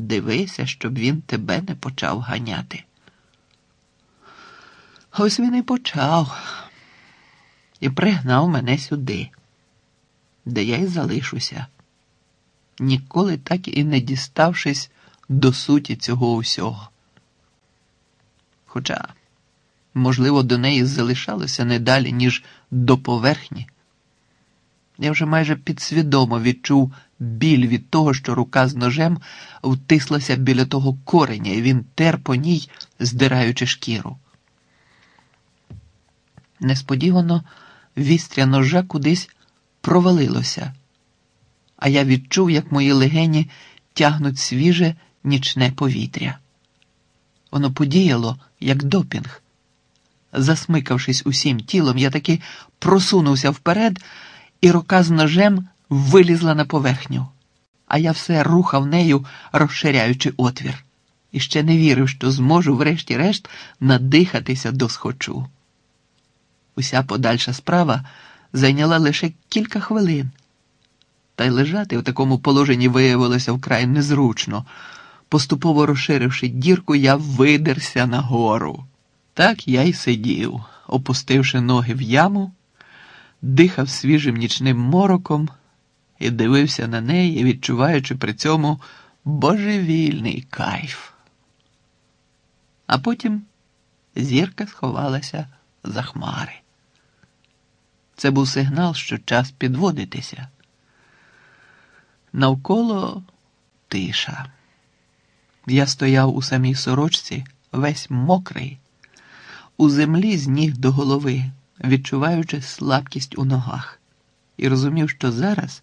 Дивися, щоб він тебе не почав ганяти. Ось він і почав і пригнав мене сюди, де я й залишуся, ніколи так і не діставшись до суті цього усього. Хоча, можливо, до неї залишалося не далі, ніж до поверхні. Я вже майже підсвідомо відчув біль від того, що рука з ножем втислася біля того кореня, і він тер по ній, здираючи шкіру. Несподівано вістря ножа кудись провалилося, а я відчув, як мої легені тягнуть свіже нічне повітря. Воно подіяло, як допінг. Засмикавшись усім тілом, я таки просунувся вперед, і рука з ножем вилізла на поверхню, а я все рухав нею, розширяючи отвір, і ще не вірив, що зможу, врешті-решт, надихатися до схочу. Уся подальша справа зайняла лише кілька хвилин, та й лежати в такому положенні виявилося вкрай незручно. Поступово розширивши дірку, я видерся нагору. Так я й сидів, опустивши ноги в яму, дихав свіжим нічним мороком і дивився на неї, відчуваючи при цьому божевільний кайф. А потім зірка сховалася за хмари. Це був сигнал, що час підводитися. Навколо тиша. Я стояв у самій сорочці, весь мокрий, у землі з ніг до голови, відчуваючи слабкість у ногах, і розумів, що зараз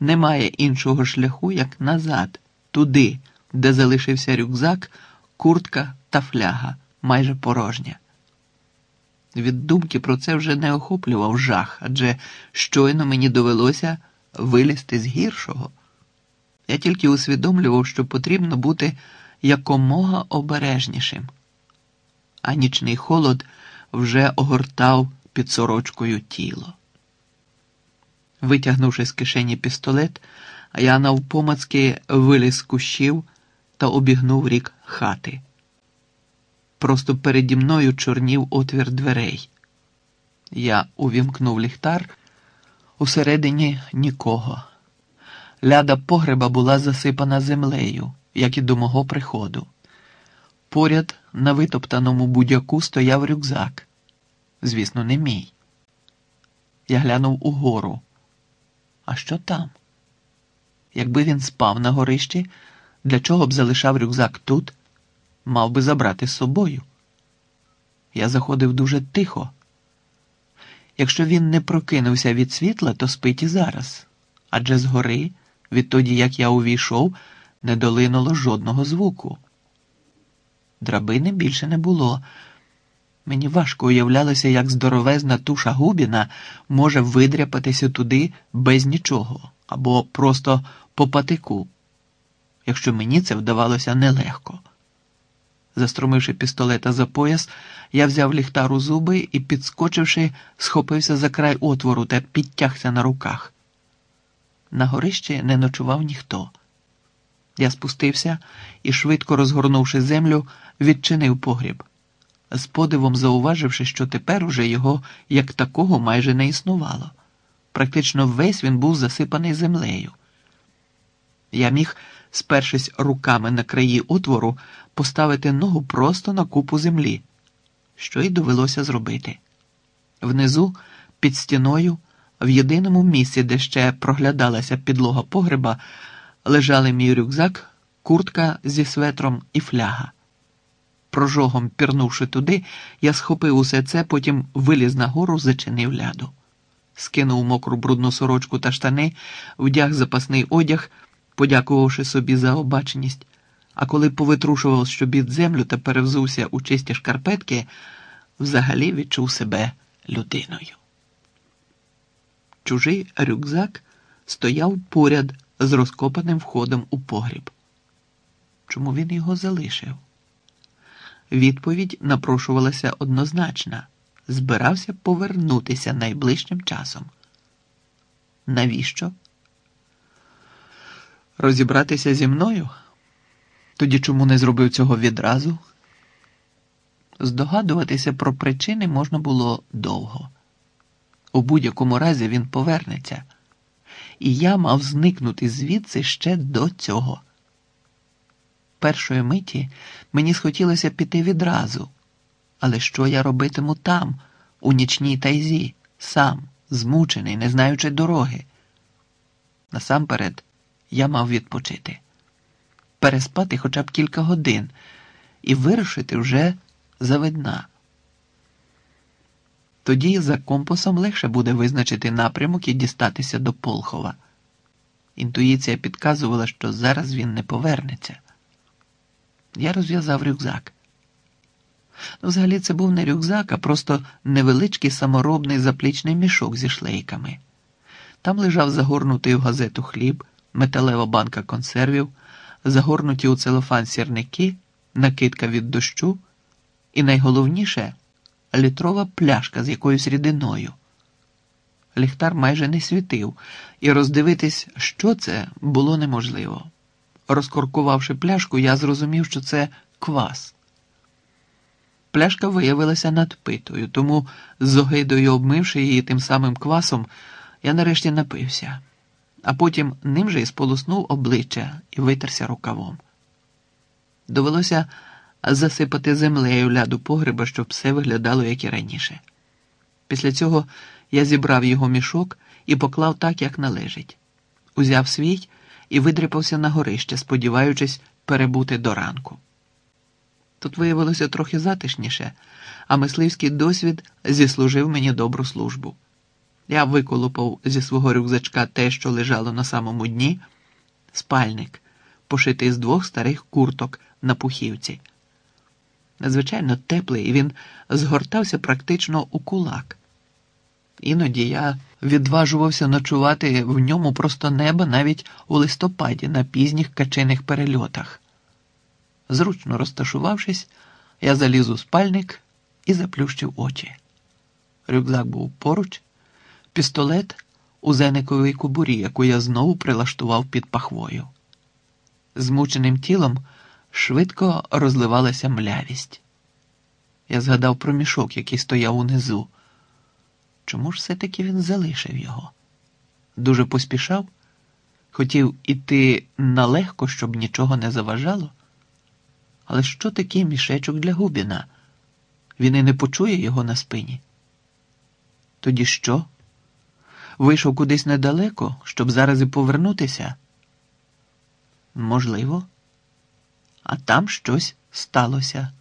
немає іншого шляху, як назад, туди, де залишився рюкзак, куртка та фляга, майже порожня. Від думки про це вже не охоплював жах, адже щойно мені довелося вилізти з гіршого. Я тільки усвідомлював, що потрібно бути якомога обережнішим, а нічний холод вже огортав під сорочкою тіло. Витягнувши з кишені пістолет, я навпомацки виліз з кущів та обігнув рік хати. Просто переді мною чорнів отвір дверей. Я увімкнув ліхтар, усередині нікого. Ляда погреба була засипана землею, як і до мого приходу. Поряд на витоптаному будяку стояв рюкзак. Звісно, не мій. Я глянув угору. А що там? Якби він спав на горищі, для чого б залишав рюкзак тут, мав би забрати з собою. Я заходив дуже тихо. Якщо він не прокинувся від світла, то спить і зараз, адже згори, відтоді як я увійшов, не долинуло жодного звуку. Драбини більше не було. Мені важко уявлялося, як здоровезна туша Губіна може видряпатися туди без нічого або просто по патику, якщо мені це вдавалося нелегко. Застромивши пістолета за пояс, я взяв ліхтар у зуби і, підскочивши, схопився за край отвору та підтягся на руках. На горищі не ночував ніхто. Я спустився і, швидко розгорнувши землю, відчинив погріб, з подивом зауваживши, що тепер уже його як такого майже не існувало. Практично весь він був засипаний землею. Я міг, спершись руками на краї отвору, поставити ногу просто на купу землі, що й довелося зробити. Внизу, під стіною, в єдиному місці, де ще проглядалася підлога погреба, лежали мій рюкзак, куртка зі светром і фляга. Прожогом пірнувши туди, я схопив усе це, потім виліз нагору, зачинив ляду. Скинув мокру брудну сорочку та штани, вдяг запасний одяг, подякувавши собі за обаченість, а коли повитрушував щобіт землю та перевзувся у чисті шкарпетки, взагалі відчув себе людиною. Чужий рюкзак стояв поряд з розкопаним входом у погріб. Чому він його залишив? Відповідь напрошувалася однозначна збирався повернутися найближчим часом. Навіщо? Розібратися зі мною? Тоді чому не зробив цього відразу? Здогадуватися про причини можна було довго. У будь-якому разі він повернеться, і я мав зникнути звідси ще до цього. Першої миті мені схотілося піти відразу, але що я робитиму там, у нічній тайзі, сам, змучений, не знаючи дороги? Насамперед, я мав відпочити, переспати хоча б кілька годин і вирушити вже завидна. Тоді за компасом легше буде визначити напрямок і дістатися до Полхова. Інтуїція підказувала, що зараз він не повернеться. Я розв'язав рюкзак. Ну, взагалі, це був не рюкзак, а просто невеличкий саморобний заплічний мішок зі шлейками. Там лежав загорнутий в газету хліб, металева банка консервів, загорнуті у целофан сірники, накидка від дощу і найголовніше літрова пляшка з якоюсь рідиною. Ліхтар майже не світив, і роздивитись, що це, було неможливо. Розкоркувавши пляшку, я зрозумів, що це квас. Пляшка виявилася надпитою, тому з огидою обмивши її тим самим квасом, я нарешті напився, а потім ним же і сполоснув обличчя і витерся рукавом. Довелося засипати землею ляду погреба, щоб все виглядало, як і раніше. Після цього я зібрав його мішок і поклав так, як належить. Узяв свій і видрипався на горище, сподіваючись перебути до ранку. Тут виявилося трохи затишніше, а мисливський досвід зіслужив мені добру службу. Я виколупав зі свого рюкзачка те, що лежало на самому дні, спальник, пошитий з двох старих курток на пухівці. Надзвичайно теплий, він згортався практично у кулак. Іноді я відважувався ночувати в ньому просто неба навіть у листопаді на пізніх качених перельотах. Зручно розташувавшись, я заліз у спальник і заплющив очі. Рюкзак був поруч, пістолет у зениковій кобурі, яку я знову прилаштував під пахвою. Змученим тілом швидко розливалася млявість. Я згадав про мішок, який стояв унизу. Чому ж все-таки він залишив його? Дуже поспішав, хотів іти налегко, щоб нічого не заважало. Але що таке мішечок для Губіна? Він і не почує його на спині. Тоді що? Вийшов кудись недалеко, щоб зараз і повернутися? Можливо, а там щось сталося.